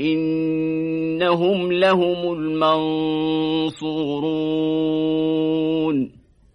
إنهم لهم المنصورون.